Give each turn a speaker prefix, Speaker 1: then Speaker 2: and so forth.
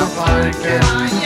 Speaker 1: brus Ska